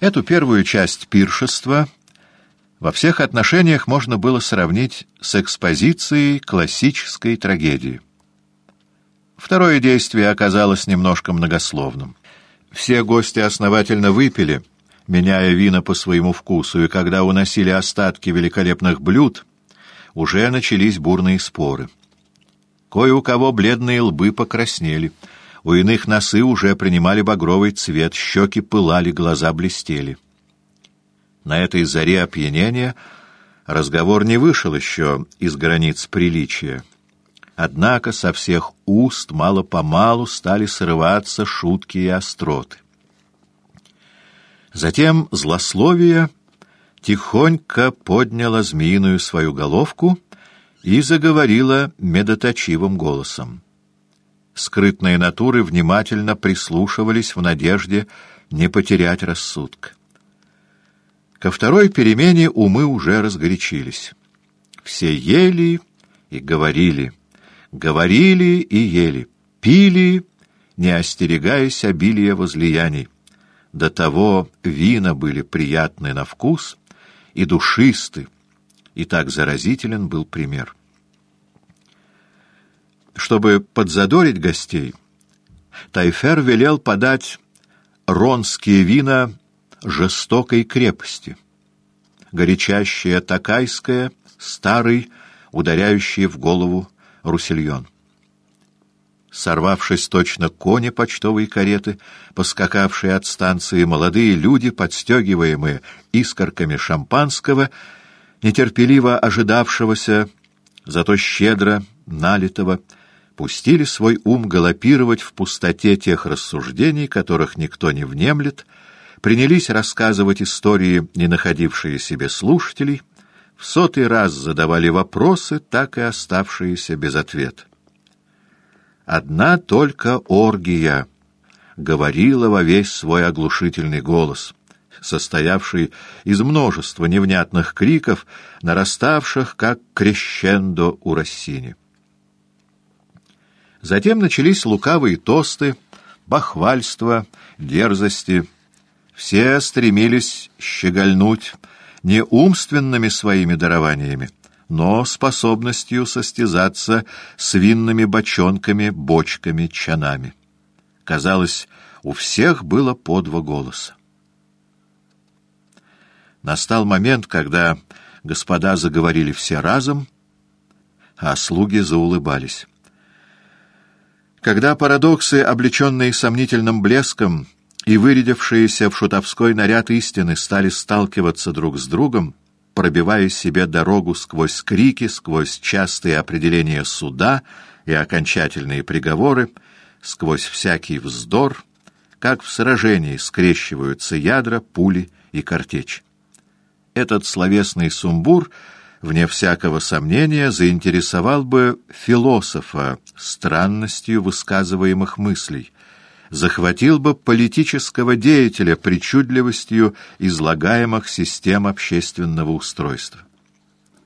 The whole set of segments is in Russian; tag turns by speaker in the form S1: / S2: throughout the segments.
S1: Эту первую часть пиршества во всех отношениях можно было сравнить с экспозицией классической трагедии. Второе действие оказалось немножко многословным. Все гости основательно выпили, меняя вина по своему вкусу, и когда уносили остатки великолепных блюд, уже начались бурные споры. Кое у кого бледные лбы покраснели, у иных носы уже принимали багровый цвет, щеки пылали, глаза блестели. На этой заре опьянения разговор не вышел еще из границ приличия. Однако со всех уст мало-помалу стали срываться шутки и остроты. Затем злословие тихонько подняло змеиную свою головку и заговорила медоточивым голосом. Скрытные натуры внимательно прислушивались в надежде не потерять рассудка. Ко второй перемене умы уже разгорячились. Все ели и говорили — говорили и ели, пили, не остерегаясь обилия возлияний. До того вина были приятны на вкус и душисты, и так заразителен был пример. Чтобы подзадорить гостей, Тайфер велел подать ронские вина жестокой крепости, горячащее такайское, старый, ударяющий в голову Русильон. Сорвавшись точно кони почтовой кареты, поскакавшие от станции, молодые люди, подстегиваемые искорками шампанского, нетерпеливо ожидавшегося, зато щедро налитого, пустили свой ум галопировать в пустоте тех рассуждений, которых никто не внемлет, принялись рассказывать истории, не находившие себе слушателей, в сотый раз задавали вопросы, так и оставшиеся без ответа. Одна только оргия говорила во весь свой оглушительный голос, состоявший из множества невнятных криков, нараставших, как крещендо у Рассини. Затем начались лукавые тосты, бахвальства, дерзости. Все стремились щегольнуть, не умственными своими дарованиями, но способностью состязаться с винными бочонками, бочками, чанами. Казалось, у всех было по два голоса. Настал момент, когда господа заговорили все разом, а слуги заулыбались. Когда парадоксы, облеченные сомнительным блеском, и вырядившиеся в шутовской наряд истины стали сталкиваться друг с другом, пробивая себе дорогу сквозь крики, сквозь частые определения суда и окончательные приговоры, сквозь всякий вздор, как в сражении скрещиваются ядра, пули и картечь. Этот словесный сумбур, вне всякого сомнения, заинтересовал бы философа странностью высказываемых мыслей — захватил бы политического деятеля причудливостью излагаемых систем общественного устройства.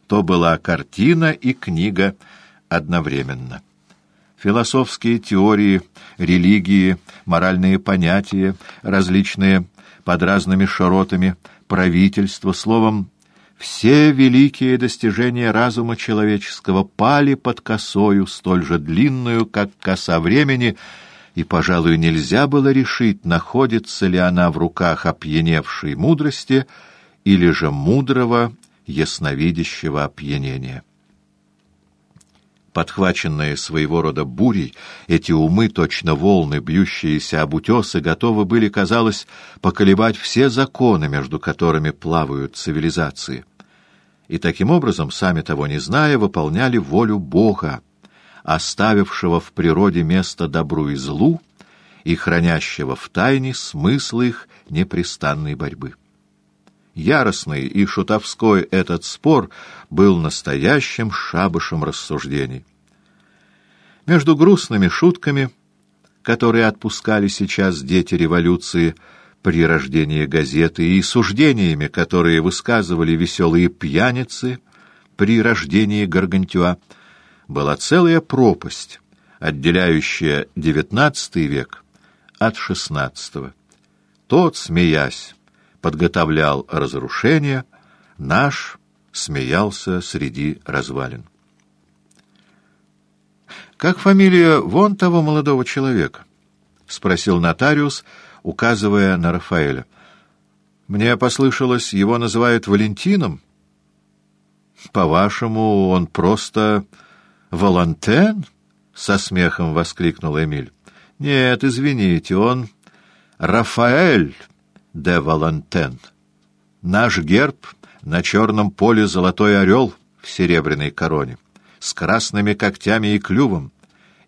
S1: То была картина и книга одновременно. Философские теории, религии, моральные понятия, различные под разными широтами, правительство, словом, все великие достижения разума человеческого пали под косою, столь же длинную, как коса времени — и, пожалуй, нельзя было решить, находится ли она в руках опьяневшей мудрости или же мудрого, ясновидящего опьянения. Подхваченные своего рода бурей, эти умы, точно волны, бьющиеся об утесы, готовы были, казалось, поколебать все законы, между которыми плавают цивилизации. И таким образом, сами того не зная, выполняли волю Бога, оставившего в природе место добру и злу и хранящего в тайне смысл их непрестанной борьбы. Яростный и шутовской этот спор был настоящим шабашем рассуждений. Между грустными шутками, которые отпускали сейчас дети революции при рождении газеты, и суждениями, которые высказывали веселые пьяницы при рождении Гаргантюа, была целая пропасть, отделяющая девятнадцатый век от шестнадцатого. Тот, смеясь, подготовлял разрушение, наш смеялся среди развалин. «Как фамилия вон того молодого человека?» — спросил нотариус, указывая на Рафаэля. «Мне послышалось, его называют Валентином?» «По-вашему, он просто Волантен?» — со смехом воскликнул Эмиль. «Нет, извините, он Рафаэль де Волантен. Наш герб на черном поле золотой орел в серебряной короне, с красными когтями и клювом,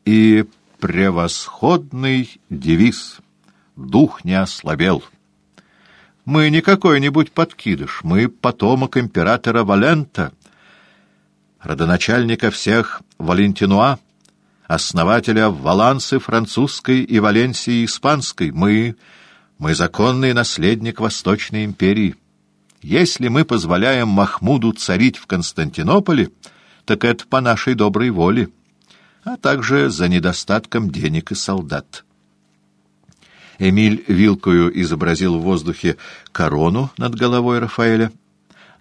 S1: и превосходный девиз «Дух не ослабел». Мы не какой-нибудь подкидыш, мы потомок императора Валента, родоначальника всех Валентинуа, основателя Валансы французской и Валенсии испанской. Мы, мы законный наследник Восточной империи. Если мы позволяем Махмуду царить в Константинополе, так это по нашей доброй воле, а также за недостатком денег и солдат. Эмиль вилкою изобразил в воздухе корону над головой Рафаэля.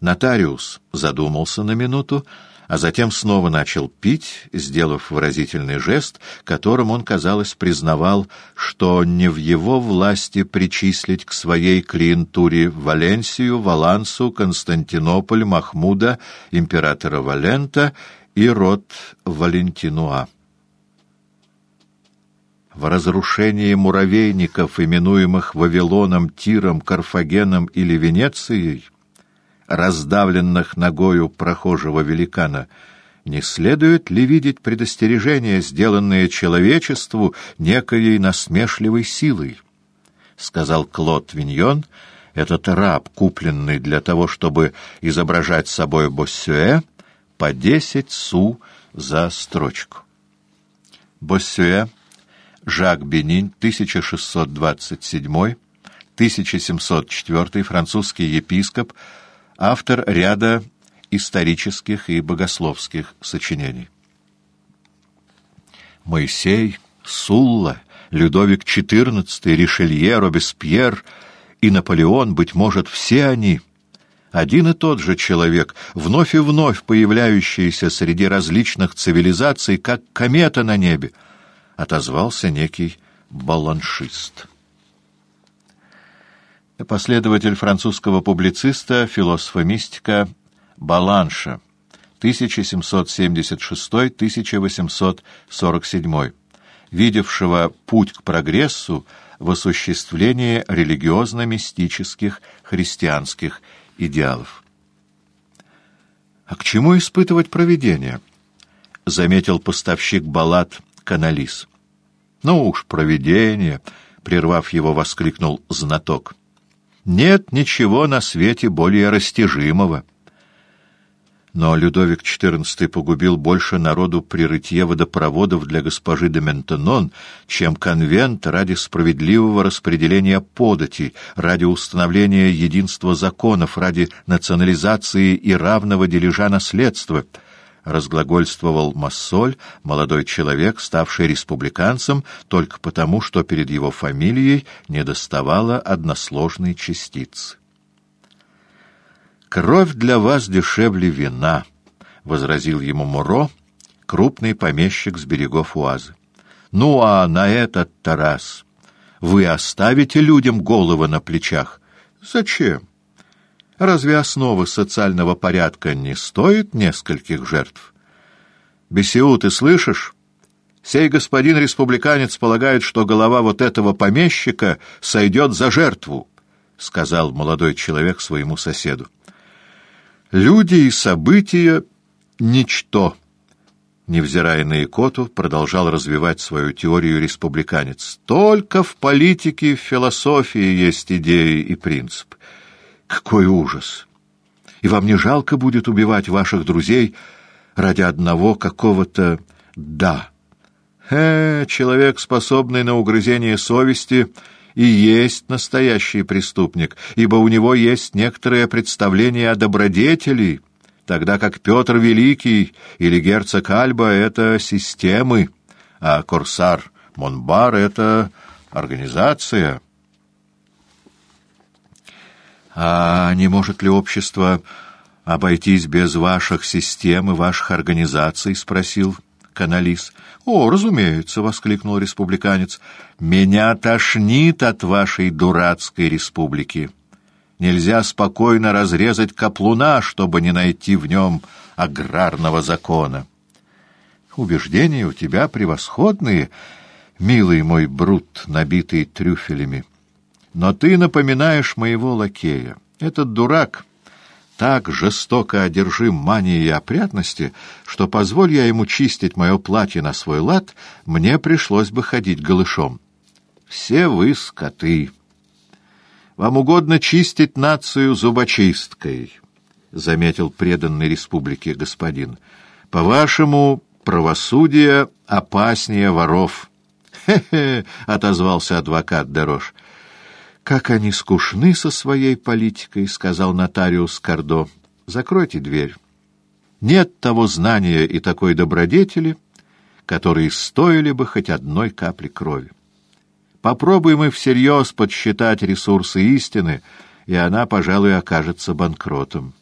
S1: Нотариус задумался на минуту, а затем снова начал пить, сделав выразительный жест, которым он, казалось, признавал, что не в его власти причислить к своей клиентуре Валенсию, Валансу, Константинополь, Махмуда, императора Валента и род Валентинуа. В разрушении муравейников, именуемых Вавилоном, Тиром, Карфагеном или Венецией, раздавленных ногою прохожего великана, не следует ли видеть предостережение, сделанное человечеству некоей насмешливой силой? — сказал Клод Виньон, этот раб, купленный для того, чтобы изображать собой Боссюэ, по десять су за строчку. Боссюэ, Жак Бенин, 1627-1704, французский епископ, автор ряда исторических и богословских сочинений. Моисей, Сулла, Людовик XIV, Ришелье, Робеспьер и Наполеон, быть может, все они — один и тот же человек, вновь и вновь появляющийся среди различных цивилизаций, как комета на небе, отозвался некий баланшист последователь французского публициста, философа-мистика Баланша, 1776-1847, видевшего путь к прогрессу в осуществлении религиозно-мистических христианских идеалов. «А к чему испытывать провидение?» — заметил поставщик баллад Каналис. «Ну уж, провидение!» — прервав его, воскликнул знаток. Нет ничего на свете более растяжимого. Но Людовик XIV погубил больше народу при рытье водопроводов для госпожи де Ментенон, чем конвент ради справедливого распределения подати, ради установления единства законов, ради национализации и равного дележа наследства — разглагольствовал Массоль, молодой человек, ставший республиканцем только потому, что перед его фамилией недоставало односложной частицы. «Кровь для вас дешевле вина», — возразил ему Муро, крупный помещик с берегов Уазы. «Ну а на этот Тарас вы оставите людям головы на плечах? Зачем? Разве основа социального порядка не стоит нескольких жертв? Бесиу, ты слышишь? Сей господин республиканец полагает, что голова вот этого помещика сойдет за жертву, — сказал молодой человек своему соседу. Люди и события — ничто. Невзирая на икоту, продолжал развивать свою теорию республиканец. Только в политике и философии есть идеи и принцип. Какой ужас! И вам не жалко будет убивать ваших друзей ради одного какого-то «да». Э, человек, способный на угрызение совести, и есть настоящий преступник, ибо у него есть некоторое представление о добродетели, тогда как Петр Великий или герцог Альба — это системы, а корсар Монбар — это организация. А не может ли общество обойтись без ваших систем и ваших организаций? — спросил Каналис. — О, разумеется, — воскликнул республиканец. — Меня тошнит от вашей дурацкой республики. Нельзя спокойно разрезать каплуна, чтобы не найти в нем аграрного закона. Убеждения у тебя превосходные, милый мой брут, набитый трюфелями. Но ты напоминаешь моего лакея. Этот дурак так жестоко одержим манией опрятности, что, позволь я ему чистить мое платье на свой лад, мне пришлось бы ходить голышом. Все вы скоты. Вам угодно чистить нацию зубочисткой, — заметил преданный республике господин. По-вашему, правосудие опаснее воров. «Хе — отозвался адвокат Дерош. «Как они скучны со своей политикой», — сказал нотариус Кардо. «Закройте дверь. Нет того знания и такой добродетели, которые стоили бы хоть одной капли крови. Попробуем мы всерьез подсчитать ресурсы истины, и она, пожалуй, окажется банкротом».